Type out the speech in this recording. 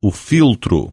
o filtro.